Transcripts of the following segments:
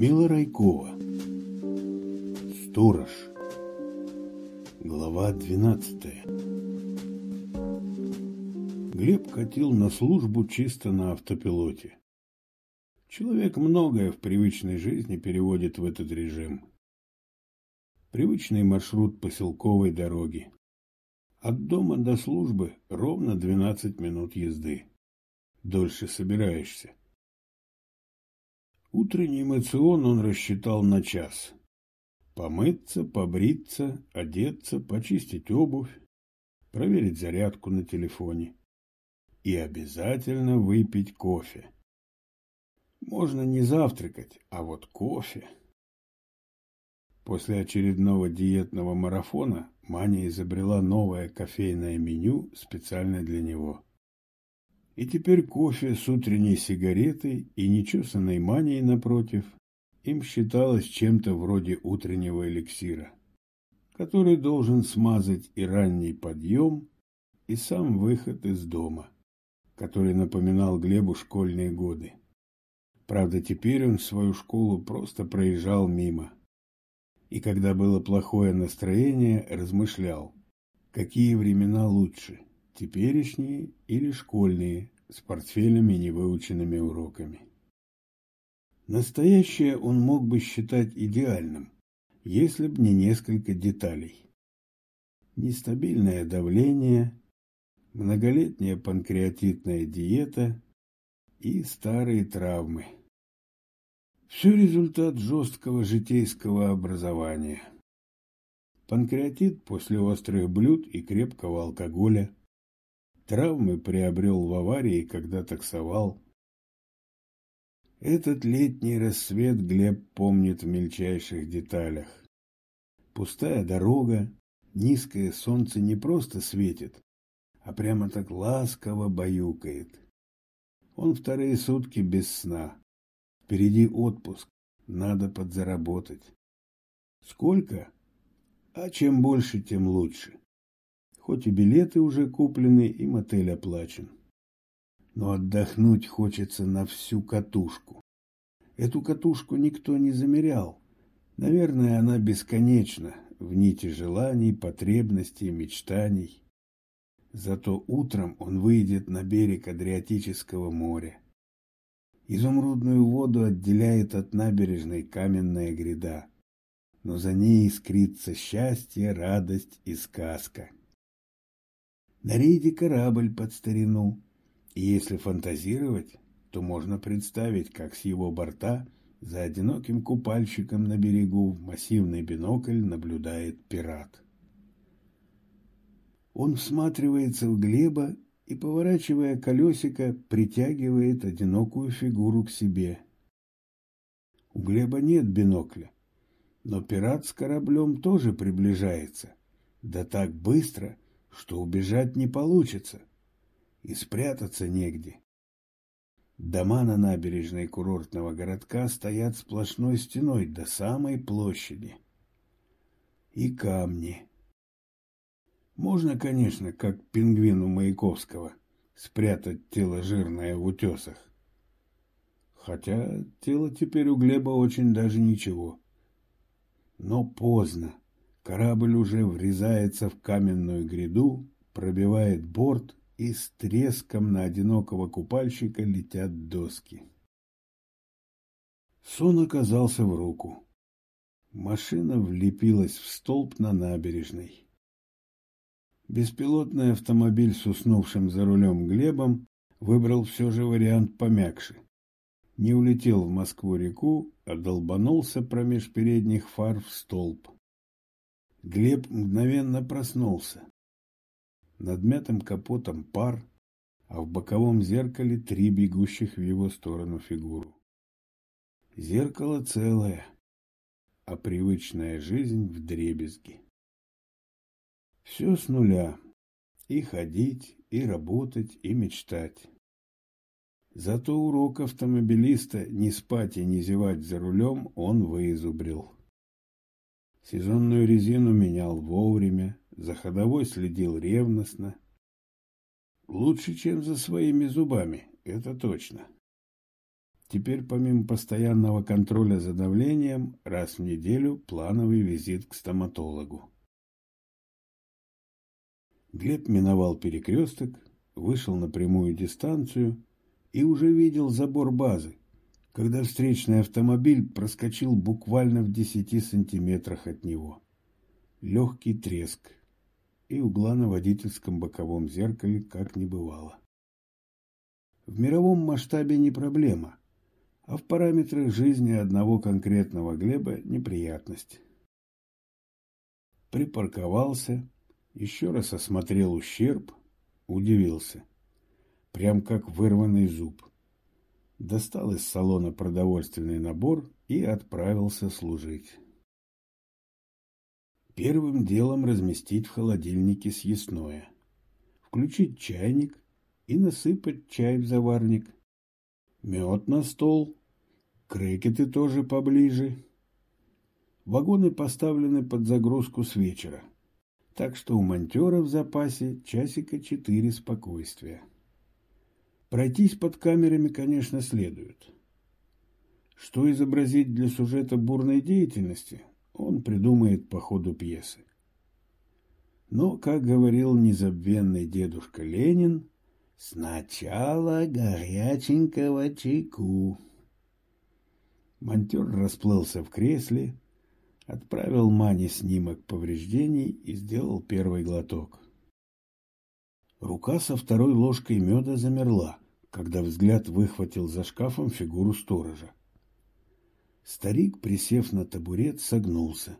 Людмила Райкова Сторож Глава двенадцатая Глеб катил на службу чисто на автопилоте. Человек многое в привычной жизни переводит в этот режим. Привычный маршрут поселковой дороги. От дома до службы ровно 12 минут езды. Дольше собираешься. Утренний мацион он рассчитал на час. Помыться, побриться, одеться, почистить обувь, проверить зарядку на телефоне. И обязательно выпить кофе. Можно не завтракать, а вот кофе. После очередного диетного марафона Маня изобрела новое кофейное меню специально для него. И теперь кофе с утренней сигаретой и нечесанной манией напротив им считалось чем-то вроде утреннего эликсира, который должен смазать и ранний подъем, и сам выход из дома, который напоминал Глебу школьные годы. Правда, теперь он свою школу просто проезжал мимо. И когда было плохое настроение, размышлял, какие времена лучше – теперешние или школьные, с портфелями невыученными уроками. Настоящее он мог бы считать идеальным, если б не несколько деталей. Нестабильное давление, многолетняя панкреатитная диета и старые травмы. Все результат жесткого житейского образования. Панкреатит после острых блюд и крепкого алкоголя – Травмы приобрел в аварии, когда таксовал. Этот летний рассвет Глеб помнит в мельчайших деталях. Пустая дорога, низкое солнце не просто светит, а прямо так ласково баюкает. Он вторые сутки без сна. Впереди отпуск, надо подзаработать. Сколько? А чем больше, тем лучше хоть и билеты уже куплены, и мотель оплачен. Но отдохнуть хочется на всю катушку. Эту катушку никто не замерял. Наверное, она бесконечна в нити желаний, потребностей, мечтаний. Зато утром он выйдет на берег Адриатического моря. Изумрудную воду отделяет от набережной каменная гряда, но за ней искрится счастье, радость и сказка. На рейде корабль под старину. И если фантазировать, то можно представить, как с его борта за одиноким купальщиком на берегу в массивный бинокль наблюдает пират. Он всматривается в Глеба и, поворачивая колесико, притягивает одинокую фигуру к себе. У Глеба нет бинокля, но пират с кораблем тоже приближается. Да так быстро, что убежать не получится и спрятаться негде. Дома на набережной курортного городка стоят сплошной стеной до самой площади. И камни. Можно, конечно, как пингвину Маяковского, спрятать тело жирное в утесах. Хотя тело теперь у Глеба очень даже ничего. Но поздно. Корабль уже врезается в каменную гряду, пробивает борт, и с треском на одинокого купальщика летят доски. Сон оказался в руку. Машина влепилась в столб на набережной. Беспилотный автомобиль с уснувшим за рулем Глебом выбрал все же вариант помягче. Не улетел в Москву-реку, а долбанулся промеж передних фар в столб. Глеб мгновенно проснулся. Над мятым капотом пар, а в боковом зеркале три бегущих в его сторону фигуру. Зеркало целое, а привычная жизнь в дребезги. Все с нуля. И ходить, и работать, и мечтать. Зато урок автомобилиста не спать и не зевать за рулем он выизубрил. Сезонную резину менял вовремя, за ходовой следил ревностно. Лучше, чем за своими зубами, это точно. теперь помимо постоянного контроля за давлением, раз в неделю плановый визит к стоматологу. Глеб миновал перекресток, вышел на прямую дистанцию и уже видел забор базы, когда встречный автомобиль проскочил буквально в десяти сантиметрах от него. Легкий треск, и угла на водительском боковом зеркале как не бывало. В мировом масштабе не проблема, а в параметрах жизни одного конкретного Глеба неприятность. Припарковался, еще раз осмотрел ущерб, удивился. Прям как вырванный зуб. Достал из салона продовольственный набор и отправился служить. Первым делом разместить в холодильнике съестное. Включить чайник и насыпать чай в заварник. Мед на стол. Крекеты тоже поближе. Вагоны поставлены под загрузку с вечера. Так что у монтера в запасе часика четыре спокойствия. Пройтись под камерами, конечно, следует. Что изобразить для сюжета бурной деятельности, он придумает по ходу пьесы. Но, как говорил незабвенный дедушка Ленин, сначала горяченького чайку. Монтер расплылся в кресле, отправил Мане снимок повреждений и сделал первый глоток. Рука со второй ложкой меда замерла, когда взгляд выхватил за шкафом фигуру сторожа. Старик, присев на табурет, согнулся,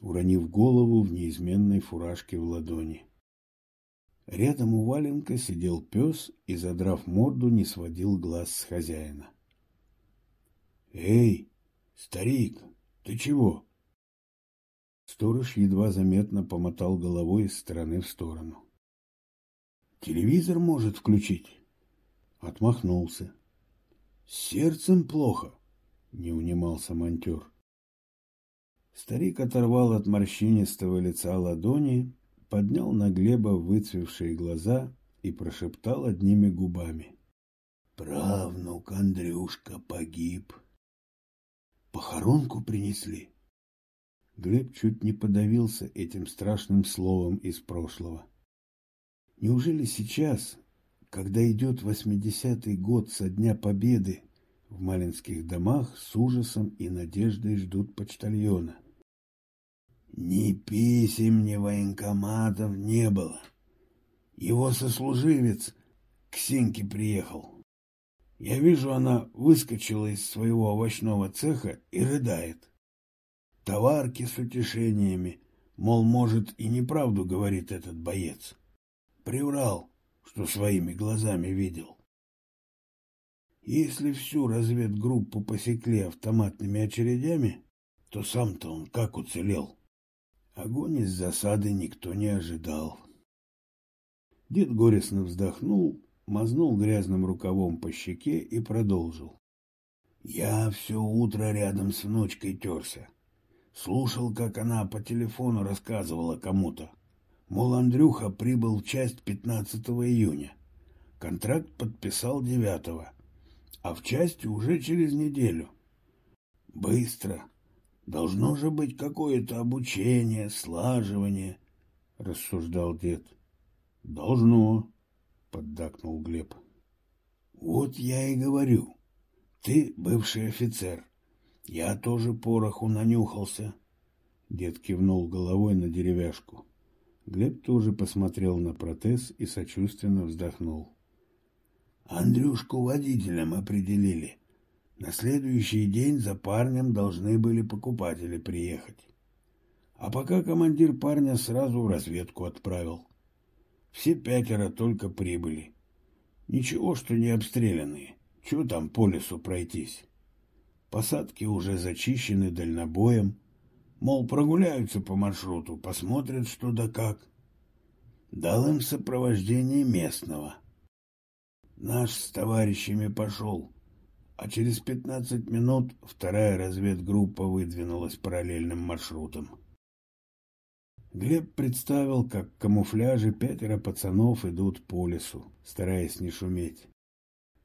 уронив голову в неизменной фуражке в ладони. Рядом у валенка сидел пес и, задрав морду, не сводил глаз с хозяина. — Эй, старик, ты чего? Сторож едва заметно помотал головой из стороны в сторону. — Телевизор может включить? Отмахнулся. — сердцем плохо. — не унимался монтер. Старик оторвал от морщинистого лица ладони, поднял на Глеба выцвевшие глаза и прошептал одними губами. «Правнук Андрюшка погиб. Похоронку принесли?» Глеб чуть не подавился этим страшным словом из прошлого. Неужели сейчас, когда идет восьмидесятый год со дня Победы, в малинских домах с ужасом и надеждой ждут почтальона. Ни писем, ни военкоматов не было. Его сослуживец к Сеньке приехал. Я вижу, она выскочила из своего овощного цеха и рыдает. Товарки с утешениями, мол, может, и неправду говорит этот боец. Приврал, что своими глазами видел. Если всю разведгруппу посекли автоматными очередями, то сам-то он как уцелел? Огонь из засады никто не ожидал. Дед горестно вздохнул, мазнул грязным рукавом по щеке и продолжил. Я все утро рядом с внучкой терся. Слушал, как она по телефону рассказывала кому-то. Мол, Андрюха прибыл в часть 15 июня. Контракт подписал 9 а в части уже через неделю. Быстро. Должно же быть какое-то обучение, слаживание, рассуждал дед. Должно, поддакнул Глеб. Вот я и говорю. Ты бывший офицер. Я тоже пороху нанюхался. Дед кивнул головой на деревяшку. Глеб тоже посмотрел на протез и сочувственно вздохнул. Андрюшку водителем определили. На следующий день за парнем должны были покупатели приехать. А пока командир парня сразу в разведку отправил. Все пятеро только прибыли. Ничего, что не обстрелянные. Чего там по лесу пройтись? Посадки уже зачищены дальнобоем. Мол, прогуляются по маршруту, посмотрят что да как. Дал им сопровождение местного. Наш с товарищами пошел, а через пятнадцать минут вторая разведгруппа выдвинулась параллельным маршрутом. Глеб представил, как в камуфляже пятеро пацанов идут по лесу, стараясь не шуметь.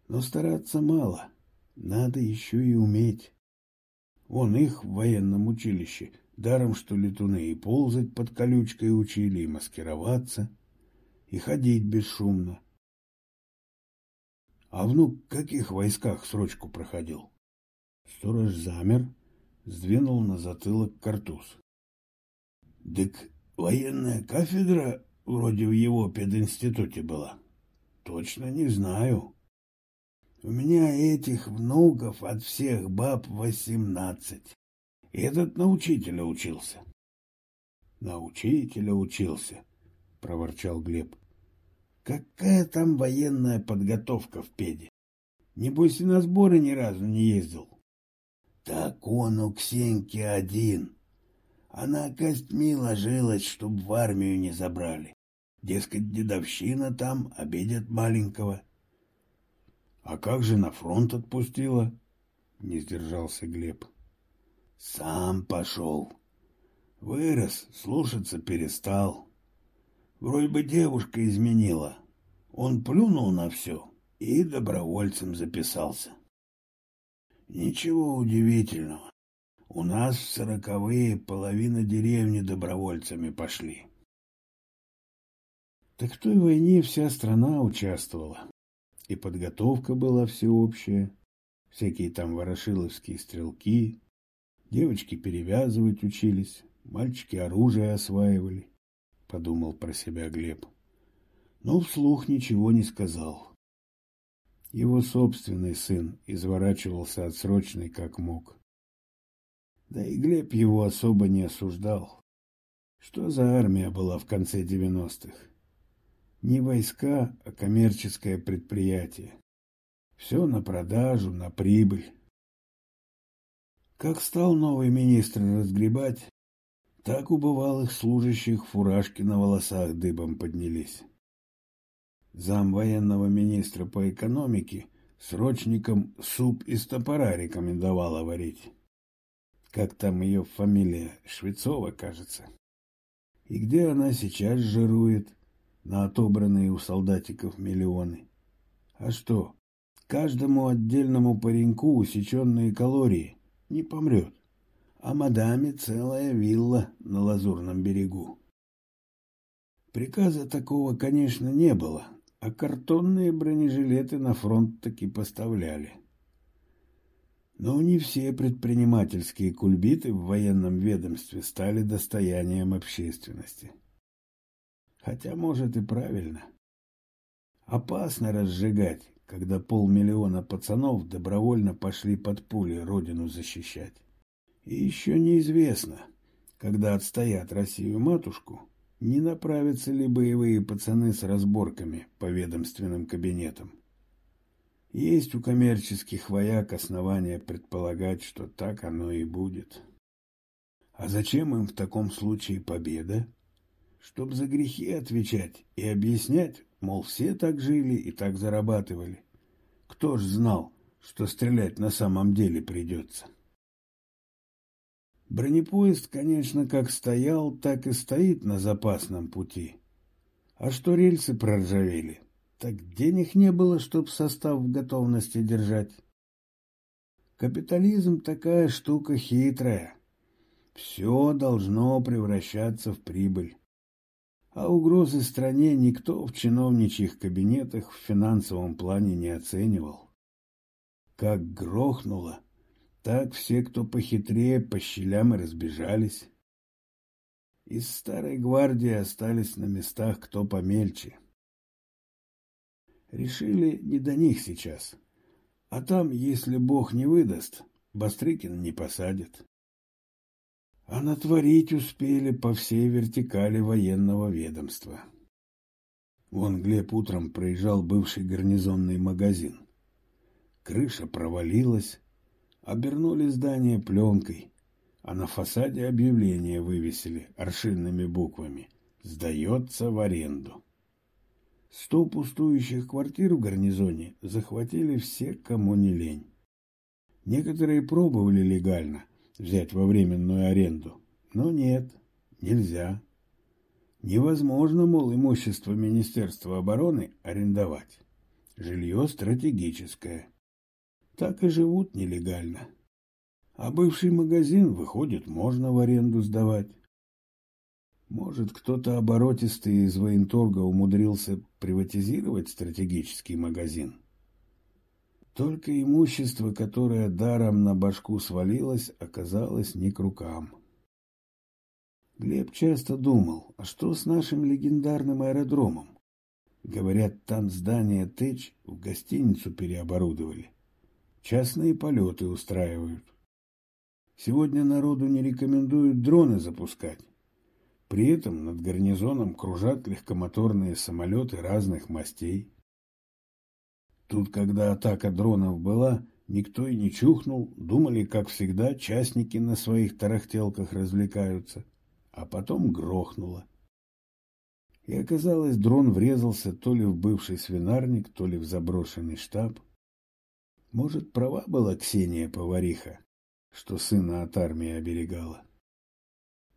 Но стараться мало. надо еще и уметь. Он их в военном училище даром, что летуны и ползать под колючкой учили, и маскироваться, и ходить бесшумно. А внук в каких войсках срочку проходил? Сторож замер, сдвинул на затылок картуз. — Дык военная кафедра вроде в его пединституте была. Точно не знаю. У меня этих внуков от всех баб восемнадцать. Этот на учителя учился. — На учителя учился, — проворчал Глеб. — Какая там военная подготовка в педе? Небось и на сборы ни разу не ездил. — Так он у Ксеньки один. Она костьми ложилась, чтоб в армию не забрали. Дескать, дедовщина там, обедят маленького. — А как же на фронт отпустила? — не сдержался Глеб. — Сам пошел. Вырос, слушаться перестал. Вроде бы девушка изменила. Он плюнул на все и добровольцем записался. Ничего удивительного. У нас в сороковые половина деревни добровольцами пошли. Так в той войне вся страна участвовала. И подготовка была всеобщая. Всякие там ворошиловские стрелки. Девочки перевязывать учились. Мальчики оружие осваивали. Подумал про себя Глеб. Но вслух ничего не сказал. Его собственный сын изворачивался отсрочный как мог. Да и Глеб его особо не осуждал. Что за армия была в конце девяностых? Не войска, а коммерческое предприятие. Все на продажу, на прибыль. Как стал новый министр разгребать, так у бывалых служащих фуражки на волосах дыбом поднялись. Зам военного министра по экономике срочникам суп из топора рекомендовала варить. Как там ее фамилия? Швецова, кажется. И где она сейчас жирует? на отобранные у солдатиков миллионы. А что, каждому отдельному пареньку усеченные калории не помрет, а мадаме целая вилла на лазурном берегу. Приказа такого, конечно, не было, а картонные бронежилеты на фронт таки поставляли. Но не все предпринимательские кульбиты в военном ведомстве стали достоянием общественности. Хотя, может, и правильно. Опасно разжигать, когда полмиллиона пацанов добровольно пошли под пули родину защищать. И еще неизвестно, когда отстоят Россию-матушку, не направятся ли боевые пацаны с разборками по ведомственным кабинетам. Есть у коммерческих вояк основания предполагать, что так оно и будет. А зачем им в таком случае победа? чтоб за грехи отвечать и объяснять, мол, все так жили и так зарабатывали. Кто ж знал, что стрелять на самом деле придется? Бронепоезд, конечно, как стоял, так и стоит на запасном пути. А что рельсы проржавели, так денег не было, чтоб состав в готовности держать. Капитализм такая штука хитрая. Все должно превращаться в прибыль а угрозы стране никто в чиновничьих кабинетах в финансовом плане не оценивал. Как грохнуло, так все, кто похитрее, по щелям и разбежались. Из старой гвардии остались на местах кто помельче. Решили не до них сейчас. А там, если бог не выдаст, Бастрыкин не посадит а натворить успели по всей вертикали военного ведомства. Вон Глеб утром проезжал бывший гарнизонный магазин. Крыша провалилась, обернули здание пленкой, а на фасаде объявление вывесили аршинными буквами «Сдается в аренду». Сто пустующих квартир в гарнизоне захватили все, кому не лень. Некоторые пробовали легально – взять во временную аренду. Но нет, нельзя. Невозможно, мол, имущество Министерства обороны арендовать. Жилье стратегическое. так и живут нелегально. А бывший магазин, выходит, можно в аренду сдавать. Может, кто-то оборотистый из военторга умудрился приватизировать стратегический магазин? Только имущество, которое даром на башку свалилось, оказалось не к рукам. Глеб часто думал, а что с нашим легендарным аэродромом? Говорят, там здание ТЭЧ в гостиницу переоборудовали. Частные полеты устраивают. Сегодня народу не рекомендуют дроны запускать. При этом над гарнизоном кружат легкомоторные самолеты разных мастей. Тут, когда атака дронов была, никто и не чухнул, думали, как всегда, частники на своих тарахтелках развлекаются, а потом грохнуло. И оказалось, дрон врезался то ли в бывший свинарник, то ли в заброшенный штаб. Может, права была Ксения-повариха, что сына от армии оберегала.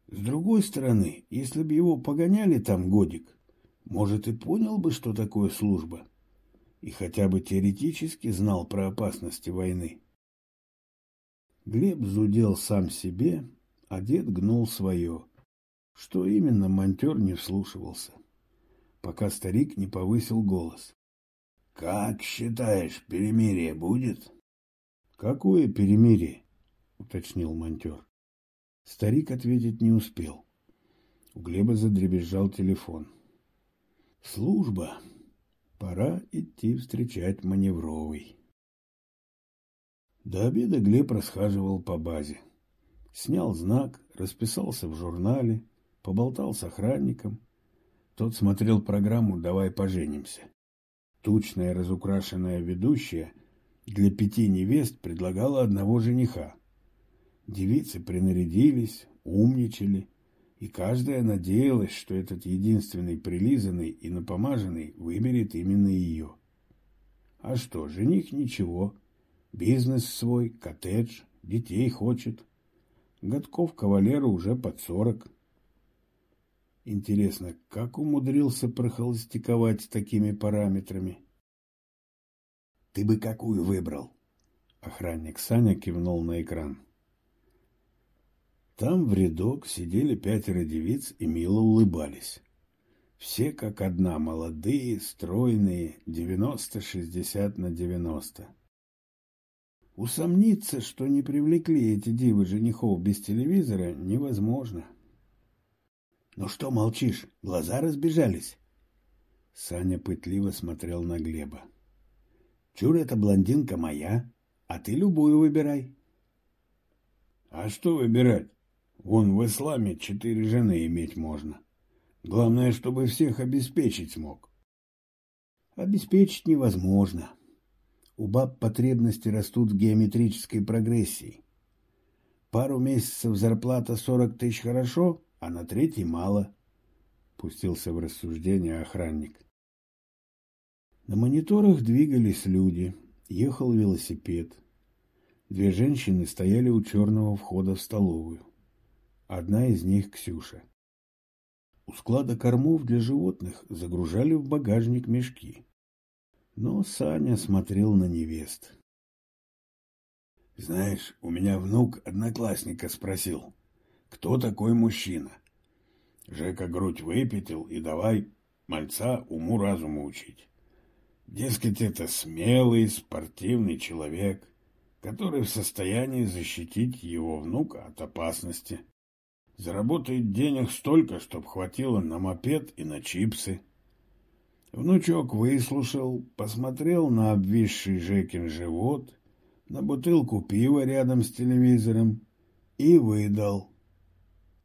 С другой стороны, если бы его погоняли там годик, может, и понял бы, что такое служба, и хотя бы теоретически знал про опасности войны. Глеб зудел сам себе, а дед гнул свое. Что именно, монтер не вслушивался пока старик не повысил голос. — Как считаешь, перемирие будет? — Какое перемирие? — уточнил монтер. Старик ответить не успел. У Глеба задребезжал телефон. — Служба. Пора идти встречать маневровый. До обеда Глеб расхаживал по базе. Снял знак, расписался в журнале, поболтал с охранником, тот смотрел программу «Давай поженимся». Тучная разукрашенная ведущая для пяти невест предлагала одного жениха. Девицы принарядились, умничали, и каждая надеялась, что этот единственный прилизанный и напомаженный выберет именно ее. А что, жених ничего, бизнес свой, коттедж, детей хочет. Годков кавалеру уже под сорок. Интересно, как умудрился прохолостиковать с такими параметрами? Ты бы какую выбрал? Охранник Саня кивнул на экран. Там в рядок сидели пятеро девиц и мило улыбались. Все как одна, молодые, стройные, девяносто-шестьдесят на девяносто. Усомниться, что не привлекли эти дивы женихов без телевизора, невозможно. — «Ну что молчишь? Глаза разбежались?» Саня пытливо смотрел на Глеба. «Чур, эта блондинка моя, а ты любую выбирай». «А что выбирать? Вон в исламе четыре жены иметь можно. Главное, чтобы всех обеспечить смог». «Обеспечить невозможно. У баб потребности растут в геометрической прогрессии. Пару месяцев зарплата сорок тысяч хорошо, а на третий мало, — пустился в рассуждение охранник. На мониторах двигались люди, ехал велосипед. Две женщины стояли у черного входа в столовую. Одна из них — Ксюша. У склада кормов для животных загружали в багажник мешки. Но Саня смотрел на невест. «Знаешь, у меня внук одноклассника спросил, кто такой мужчина. Жека грудь выпятил и давай мальца уму-разуму учить. Дескать, это смелый, спортивный человек, который в состоянии защитить его внука от опасности. Заработает денег столько, чтоб хватило на мопед и на чипсы. Внучок выслушал, посмотрел на обвисший Жекин живот, на бутылку пива рядом с телевизором и выдал.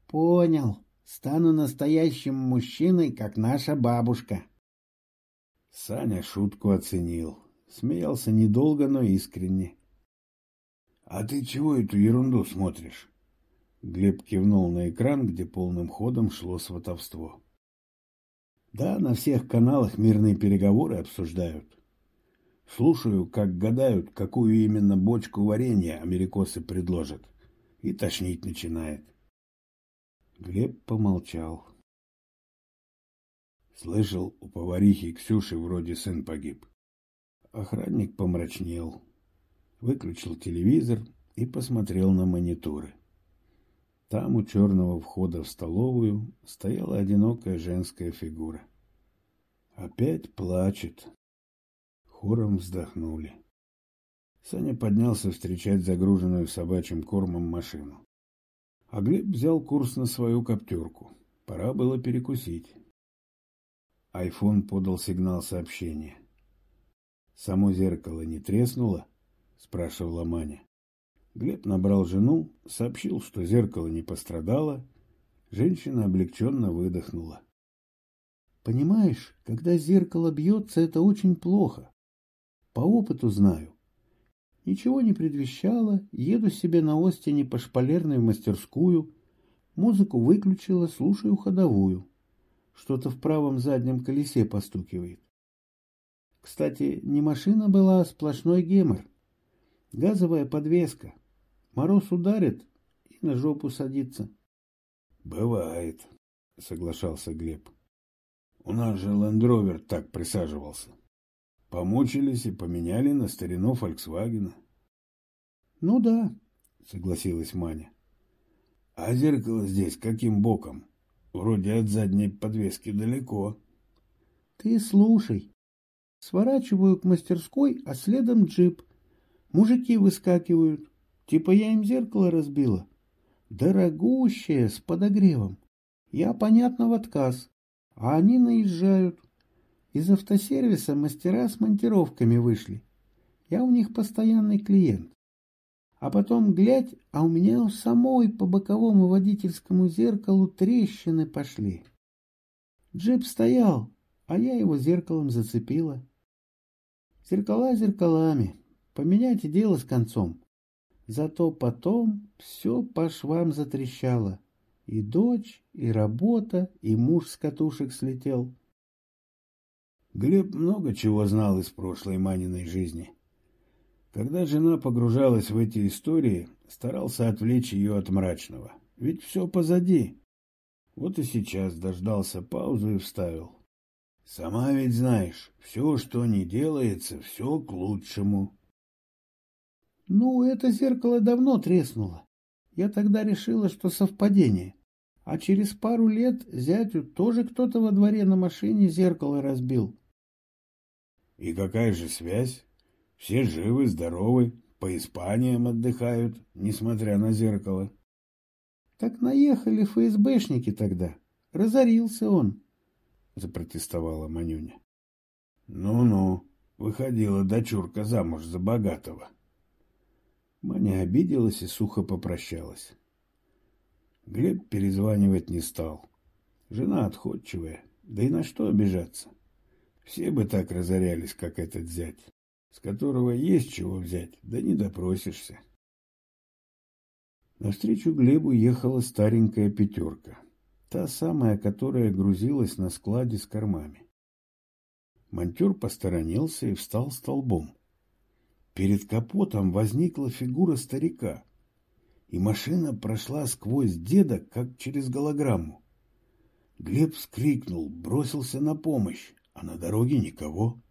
Понял. Стану настоящим мужчиной, как наша бабушка. Саня шутку оценил. Смеялся недолго, но искренне. — А ты чего эту ерунду смотришь? Глеб кивнул на экран, где полным ходом шло сватовство. — Да, на всех каналах мирные переговоры обсуждают. Слушаю, как гадают, какую именно бочку варенья америкосы предложат. И тошнить начинает. Глеб помолчал. Слышал, у поварихи Ксюши вроде сын погиб. Охранник помрачнел. выключил телевизор и посмотрел на мониторы. Там у черного входа в столовую стояла одинокая женская фигура. Опять плачет. Хором вздохнули. Саня поднялся встречать загруженную собачьим кормом машину. А Глеб взял курс на свою коптерку. Пора было перекусить. Айфон подал сигнал сообщения. «Само зеркало не треснуло?» — спрашивала Маня. Глеб набрал жену, сообщил, что зеркало не пострадало. Женщина облегченно выдохнула. «Понимаешь, когда зеркало бьется, это очень плохо. По опыту знаю. Ничего не предвещало, еду себе на Остине по шпалерной в мастерскую, музыку выключила, слушаю ходовую. Что-то в правом заднем колесе постукивает. Кстати, не машина была, а сплошной гемор. Газовая подвеска. Мороз ударит и на жопу садится. — Бывает, — соглашался Глеб. — У нас же лендровер так присаживался. Помучились и поменяли на старину Фольксвагена. — Ну да, — согласилась Маня. — А зеркало здесь каким боком? Вроде от задней подвески далеко. — Ты слушай. Сворачиваю к мастерской, а следом джип. Мужики выскакивают. Типа я им зеркало разбила. Дорогущее, с подогревом. Я, понятно, в отказ. А они наезжают. Из автосервиса мастера с монтировками вышли. Я у них постоянный клиент. А потом, глядь, а у меня у самой по боковому водительскому зеркалу трещины пошли. Джип стоял, а я его зеркалом зацепила. Зеркала зеркалами. Поменяйте дело с концом. Зато потом все по швам затрещало. И дочь, и работа, и муж с катушек слетел. Глеб много чего знал из прошлой Маниной жизни. Когда жена погружалась в эти истории, старался отвлечь ее от мрачного. Ведь все позади. Вот и сейчас дождался паузу и вставил. Сама ведь знаешь, все, что не делается, все к лучшему. Ну, это зеркало давно треснуло. Я тогда решила, что совпадение. А через пару лет зятю тоже кто-то во дворе на машине зеркало разбил. И какая же связь? Все живы, здоровы, по Испаниям отдыхают, несмотря на зеркало. Так наехали ФСБшники тогда. Разорился он, запротестовала Манюня. Ну-ну, выходила дочурка замуж за богатого. Маня обиделась и сухо попрощалась. Глеб перезванивать не стал. Жена отходчивая, да и на что обижаться? Все бы так разорялись, как этот зять, с которого есть чего взять, да не допросишься. Навстречу Глебу ехала старенькая пятерка, та самая, которая грузилась на складе с кормами. Монтер посторонился и встал столбом. Перед капотом возникла фигура старика, и машина прошла сквозь деда, как через голограмму. Глеб вскрикнул, бросился на помощь, а на дороге никого.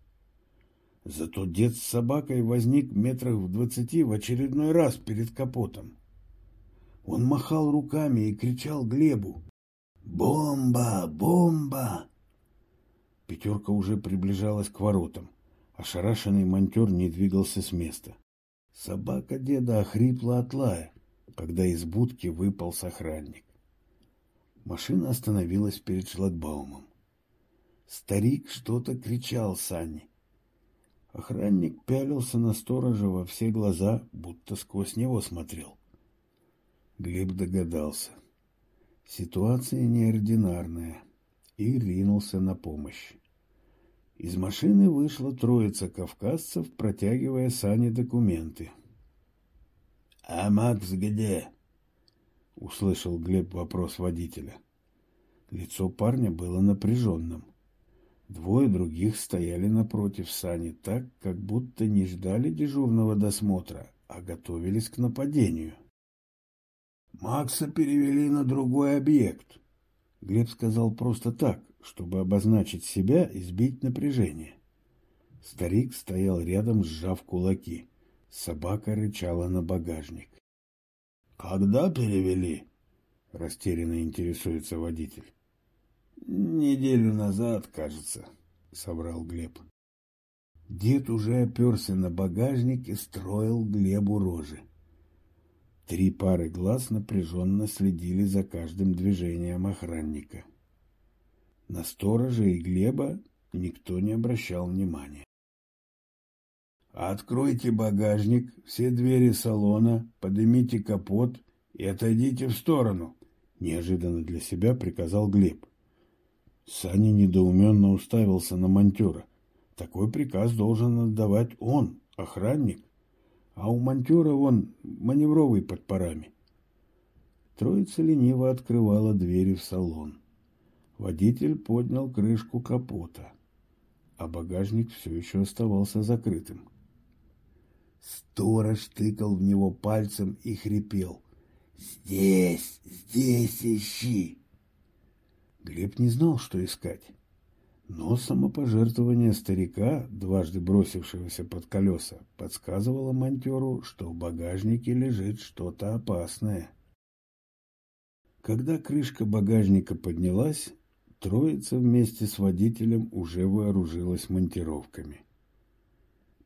Зато дед с собакой возник метрах в двадцати в очередной раз перед капотом. Он махал руками и кричал Глебу «Бомба! Бомба!» Пятерка уже приближалась к воротам. Ошарашенный монтер не двигался с места. Собака деда охрипла от лая, когда из будки выпал охранник. Машина остановилась перед шлагбаумом. Старик что-то кричал Санне. Охранник пялился на сторожа во все глаза, будто сквозь него смотрел. Глеб догадался. Ситуация неординарная и ринулся на помощь. Из машины вышла троица кавказцев, протягивая Сане документы. — А Макс где? — услышал Глеб вопрос водителя. Лицо парня было напряженным. Двое других стояли напротив Сани так, как будто не ждали дежурного досмотра, а готовились к нападению. Макса перевели на другой объект. Глеб сказал просто так, чтобы обозначить себя и сбить напряжение. Старик стоял рядом, сжав кулаки. Собака рычала на багажник. «Когда перевели?» — растерянно интересуется водитель. «Неделю назад, кажется», — соврал Глеб. Дед уже оперся на багажник и строил Глебу рожи. Три пары глаз напряженно следили за каждым движением охранника. На сторожа и Глеба никто не обращал внимания. «Откройте багажник, все двери салона, поднимите капот и отойдите в сторону», — неожиданно для себя приказал Глеб. Саня недоуменно уставился на монтера. Такой приказ должен отдавать он, охранник, а у монтера он маневровый под парами. Троица лениво открывала двери в салон. Водитель поднял крышку капота, а багажник все еще оставался закрытым. Сторож тыкал в него пальцем и хрипел. «Здесь, здесь ищи!» Глеб не знал, что искать. Но самопожертвование старика, дважды бросившегося под колеса, подсказывало монтеру, что в багажнике лежит что-то опасное. Когда крышка багажника поднялась, троица вместе с водителем уже вооружилась монтировками.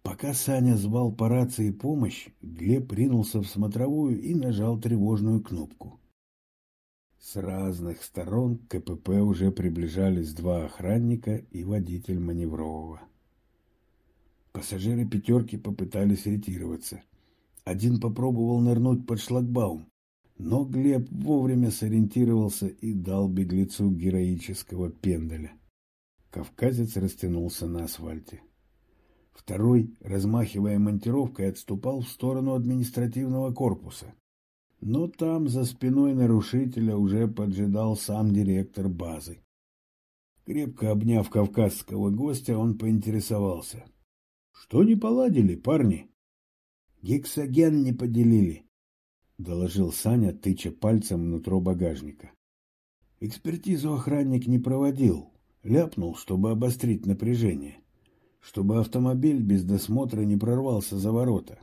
Пока Саня звал по рации помощь, Глеб ринулся в смотровую и нажал тревожную кнопку. С разных сторон к КПП уже приближались два охранника и водитель маневрового. Пассажиры «пятерки» попытались ретироваться. Один попробовал нырнуть под шлагбаум, но Глеб вовремя сориентировался и дал беглецу героического пендаля. Кавказец растянулся на асфальте. Второй, размахивая монтировкой, отступал в сторону административного корпуса. Но там за спиной нарушителя уже поджидал сам директор базы. Крепко обняв кавказского гостя, он поинтересовался. — Что не поладили, парни? — Гексоген не поделили, — доложил Саня, тыча пальцем внутрь багажника. Экспертизу охранник не проводил, ляпнул, чтобы обострить напряжение чтобы автомобиль без досмотра не прорвался за ворота.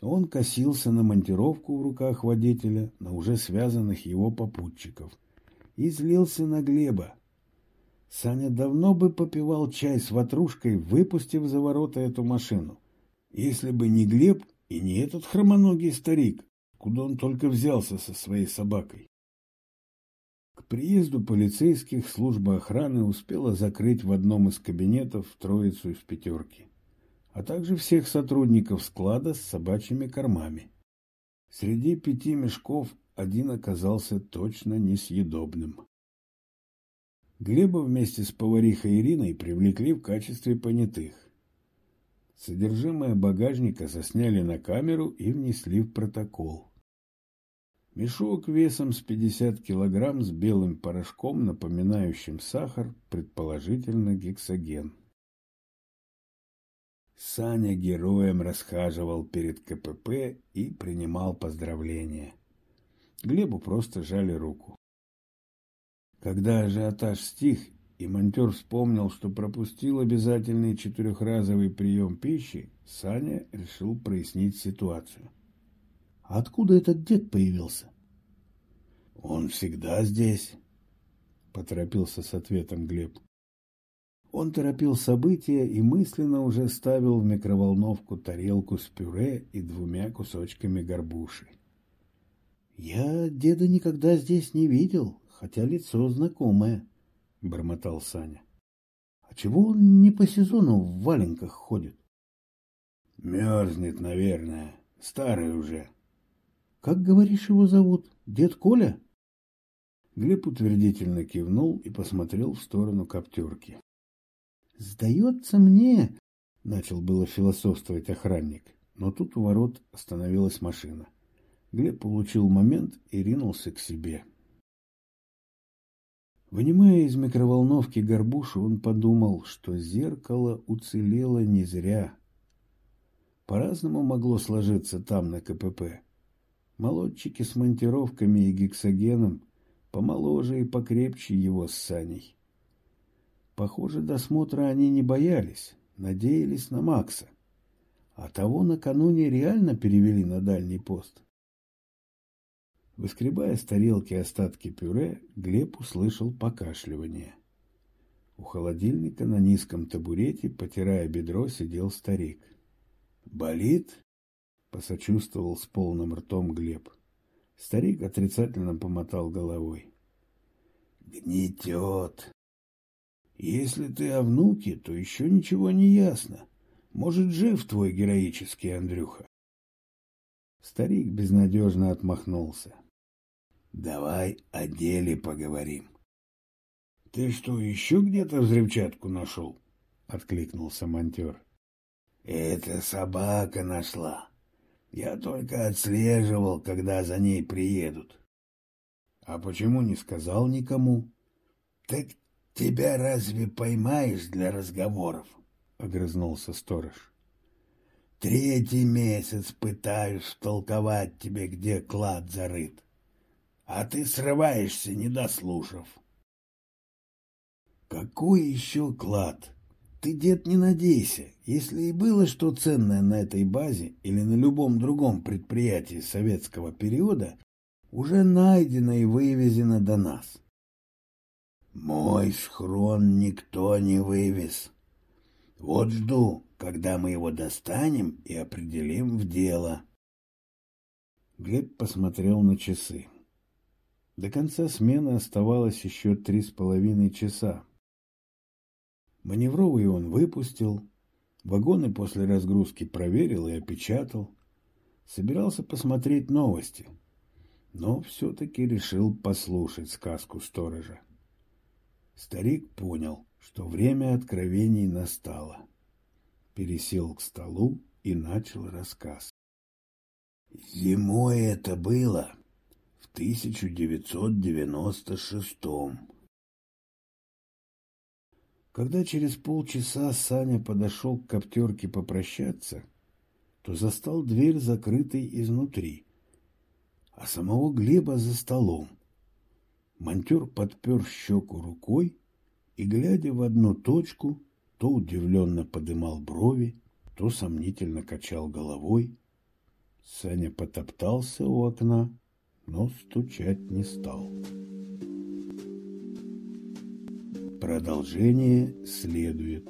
Он косился на монтировку в руках водителя, на уже связанных его попутчиков, и злился на Глеба. Саня давно бы попивал чай с ватрушкой, выпустив за ворота эту машину. Если бы не Глеб и не этот хромоногий старик, куда он только взялся со своей собакой. К приезду полицейских служба охраны успела закрыть в одном из кабинетов троицу из пятерки, а также всех сотрудников склада с собачьими кормами. Среди пяти мешков один оказался точно несъедобным. Глеба вместе с поварихой Ириной привлекли в качестве понятых. Содержимое багажника засняли на камеру и внесли в протокол. Мешок весом с 50 килограмм с белым порошком, напоминающим сахар, предположительно гексоген. Саня героем расхаживал перед КПП и принимал поздравления. Глебу просто жали руку. Когда ажиотаж стих, и монтер вспомнил, что пропустил обязательный четырехразовый прием пищи, Саня решил прояснить ситуацию. Откуда этот дед появился? Он всегда здесь, поторопился с ответом Глеб. Он торопил события и мысленно уже ставил в микроволновку тарелку с пюре и двумя кусочками горбуши. «Я деда никогда здесь не видел, хотя лицо знакомое», — бормотал Саня. «А чего он не по сезону в валенках ходит?» «Мерзнет, наверное. Старый уже», как, говоришь, его зовут? Дед Коля? Глеб утвердительно кивнул и посмотрел в сторону коптерки. «Сдается мне...» — начал было философствовать охранник, но тут у ворот остановилась машина. Глеб получил момент и ринулся к себе. Вынимая из микроволновки горбушу, он подумал, что зеркало уцелело не зря. По-разному могло сложиться там, на КПП. Молодчики с монтировками и гексогеном помоложе и покрепче его с Саней. Похоже, досмотра они не боялись, надеялись на Макса. а того накануне реально перевели на дальний пост. Выскребая с тарелки остатки пюре, Глеб услышал покашливание. У холодильника на низком табурете, потирая бедро, сидел старик. «Болит?» — посочувствовал с полным ртом Глеб. Старик отрицательно помотал головой. «Гнетет. Если ты о внуке, то еще ничего не ясно. Может, жив твой героический Андрюха?» Старик безнадежно отмахнулся. «Давай о деле поговорим». «Ты что, еще где-то взрывчатку нашел?» — откликнулся монтер. «Это собака нашла. Я только отслеживал, когда за ней приедут». «А почему не сказал никому?» «Так тебя разве поймаешь для разговоров?» — огрызнулся сторож. «Третий месяц пытаюсь толковать тебе, где клад зарыт, а ты срываешься, не дослушав». Какой еще клад? Ты, дед, не надейся. Если и было что ценное на этой базе или на любом другом предприятии советского периода, уже найдено и вывезено до нас. Мой схрон никто не вывез. Вот жду, когда мы его достанем и определим в дело. Глеб посмотрел на часы. До конца смены оставалось еще три с половиной часа. Маневровый он выпустил, вагоны после разгрузки проверил и опечатал. Собирался посмотреть новости, но все-таки решил послушать сказку сторожа. Старик понял, что время откровений настало. Пересел к столу и начал рассказ. Зимой это было в 1996-м. Когда через полчаса Саня подошел к коптерке попрощаться, то застал дверь закрытой изнутри, а самого Глеба за столом. Монтер подпер щеку рукой и, глядя в одну точку, то удивленно подымал брови, то сомнительно качал головой. Саня потоптался у окна, но стучать не стал. Продолжение следует.